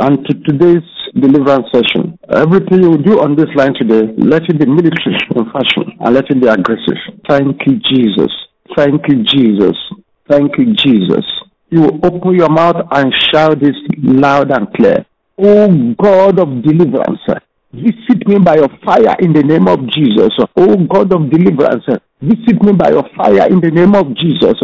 and to today's deliverance session. Everything you do on this line today, let it be military in fashion and let it be aggressive. Thank you, Jesus. Thank you, Jesus. Thank you, Jesus. You open your mouth and shout this loud and clear. Oh God of deliverance, visit me by your fire in the name of Jesus. Oh God of deliverance, visit me by your fire in the name of Jesus.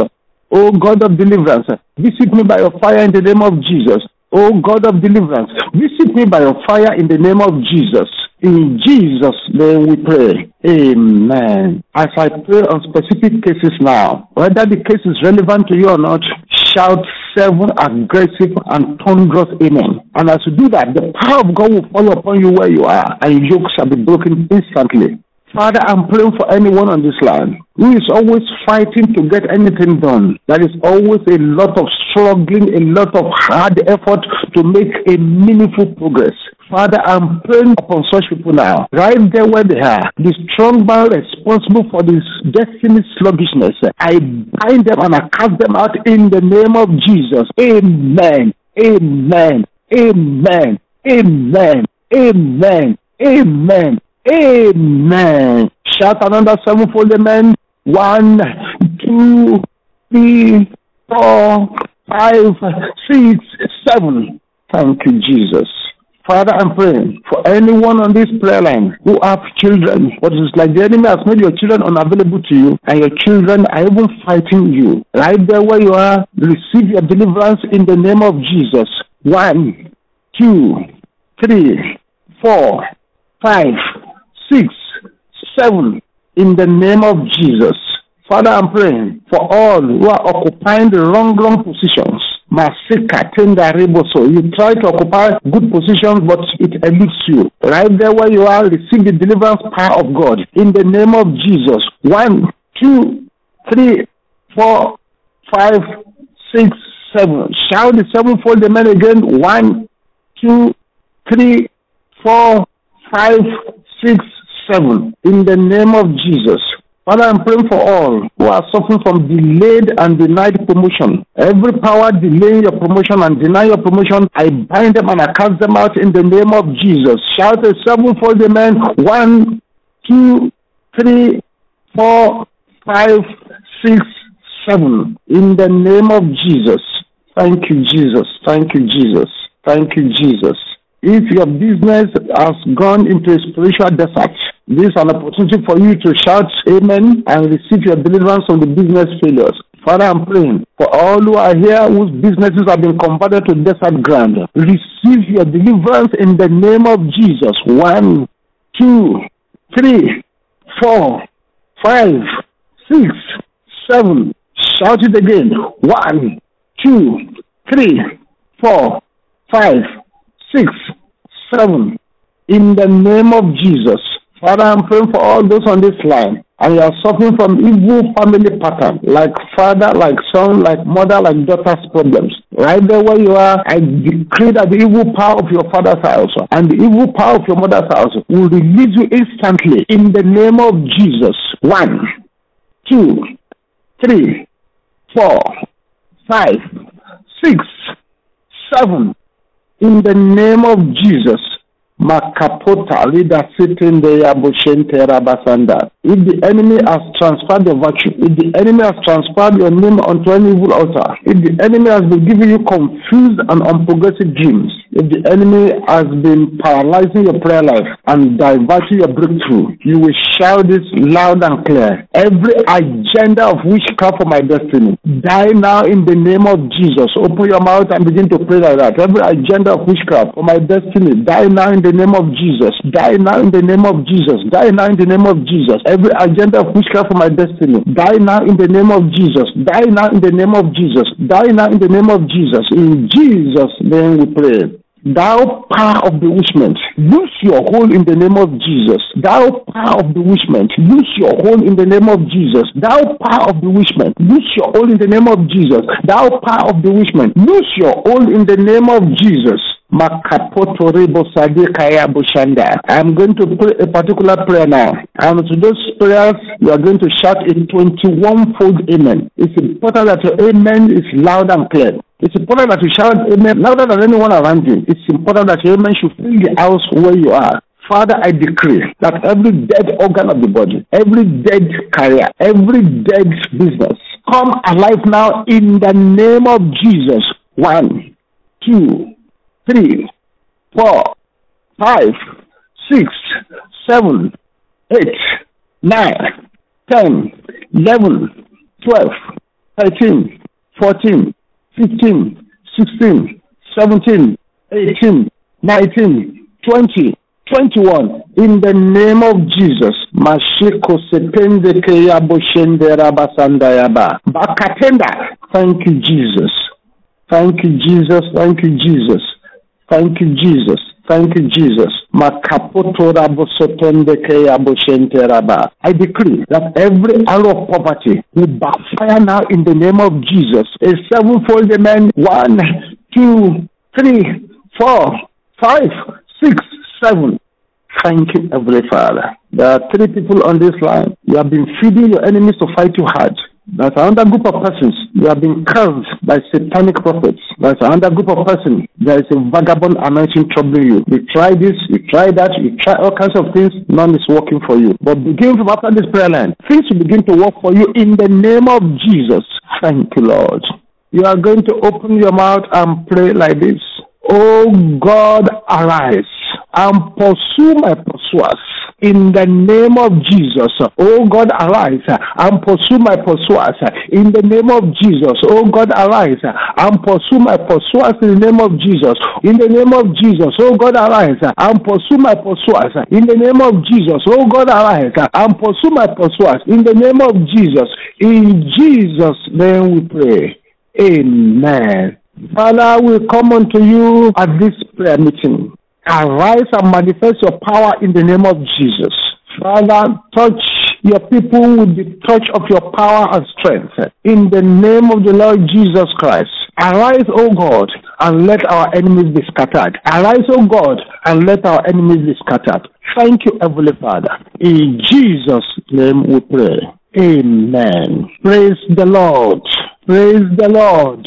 Oh God of deliverance, visit me by your fire in the name of Jesus. Oh God of deliverance, visit me by your fire in the name of Jesus. In Jesus' name we pray. Amen. As I pray on specific cases now, whether the case is relevant to you or not, shout seven aggressive and thunderous amen. And as you do that, the power of God will fall upon you where you are, and yokes shall be broken instantly. Father, I'm praying for anyone on this line who is always fighting to get anything done. There is always a lot of struggling, a lot of hard effort to make a meaningful progress. Father, I'm praying upon such people now, right there where they are, the strong man responsible for this destiny sluggishness. I bind them and I cast them out in the name of Jesus. Amen. Amen. Amen. Amen. Amen. Amen. Amen. Shout another sevenfold amen. One, two, three, four, five, six, seven. Thank you, Jesus. Father, I'm praying for anyone on this prayer line who have children, but it's like the enemy has made your children unavailable to you, and your children are even fighting you. Right there where you are, receive your deliverance in the name of Jesus. One, two, three, four, five, six, seven, in the name of Jesus. Father, I'm praying for all who are occupying the wrong, wrong positions. Masika tenda riboso. You try to occupy good positions, but it eludes you. Right there where you are, receive the deliverance power of God. In the name of Jesus. One, two, three, four, five, six, seven. Shout the sevenfold amen again. One, two, three, four, five, six, seven. In the name of Jesus. Father, I'm praying for all who are suffering from delayed and denied promotion. Every power delaying your promotion and deny your promotion, I bind them and I cast them out in the name of Jesus. Shout a sevenfold amen. One, two, three, four, five, six, seven. In the name of Jesus. Thank you, Jesus. Thank you, Jesus. Thank you, Jesus. If your business has gone into a spiritual desert, this is an opportunity for you to shout amen and receive your deliverance from the business failures. Father, I'm praying for all who are here whose businesses have been converted to desert ground. Receive your deliverance in the name of Jesus. One, two, three, four, five, six, seven. Shout it again. One, two, three, four, five, six, seven. In the name of Jesus. Father, I'm praying for all those on this line and you are suffering from evil family pattern, like father, like son, like mother, like daughter's problems. Right there where you are, I decree that the evil power of your father's house and the evil power of your mother's house will release you instantly in the name of Jesus. One, two, three, four, five, six, seven. In the name of Jesus. Makapota leader sitting there Bushente Rabasanda. If the enemy has transferred the virtue, if the enemy has transferred your name onto an evil altar, if the enemy has been giving you confused and unprogressive dreams, if the enemy has been paralyzing your prayer life and diverting your breakthrough, you will shout this loud and clear. Every agenda of witchcraft for my destiny, die now in the name of Jesus. Open your mouth and begin to pray like that. Every agenda of witchcraft for my destiny, die now in the name of Jesus. Die now in the name of Jesus. Die now in the name of Jesus. Every agenda of witchcraft for my destiny, die now in the name of Jesus. Die now in the name of Jesus. Die now in the name of Jesus. In Jesus' name we pray. Thou power of bewitchment, lose your hold in the name of Jesus. Thou power of bewitchment, lose your hold in the name of Jesus. Thou power of bewitchment, lose your hold in the name of Jesus. Thou power of bewitchment, lose your hold in the name of Jesus. I'm going to pray a particular prayer now. And to those prayers, you are going to shout a 21 fold amen. It's important that your amen is loud and clear. It's important that you shout amen louder than anyone around you. It's important that your amen should fill the house where you are. Father, I decree that every dead organ of the body, every dead career, every dead business, come alive now in the name of Jesus. One, two, three, four, five, six, seven, eight, nine, ten, eleven, twelve, thirteen, fourteen, fifteen, sixteen, seventeen, eighteen, nineteen, twenty. 21 in the name of jesus mashiko sepende keyabo shende rabasanda yaba. Bakatenda. Thank you jesus. Thank you jesus. Thank you jesus. Thank you jesus thank you jesus i decree that every arrow of poverty will backfire now in the name of jesus a sevenfold amen one two three four five six seven. Thank you, Heavenly Father. There are three people on this line. You have been feeding your enemies to fight you hard. There's another group of persons. They have been cursed by satanic prophets. There's another group of persons. There is a vagabond anointing troubling you. You try this, you try that, you try all kinds of things. None is working for you. But begin from after this prayer line. Things will begin to work for you in the name of Jesus. Thank you, Lord. You are going to open your mouth and pray like this. Oh God, arise and pursue my pursuers in the name of Jesus. Oh God, arise and pursue my pursuers in the name of Jesus. Oh God, arise and pursue my pursuers in the name of Jesus. In the name of Jesus. Oh God, arise and pursue my pursuers in the name of Jesus. Oh God, arise and pursue my pursuers in the name of Jesus. In Jesus' name we pray. Amen. Father, we come unto you at this prayer meeting. Arise and manifest your power in the name of Jesus. Father, touch your people with the touch of your power and strength. In the name of the Lord Jesus Christ. Arise, O God, and let our enemies be scattered. Arise, O God, and let our enemies be scattered. Thank you, Heavenly Father. In Jesus' name we pray. Amen. Praise the Lord. Praise the Lord.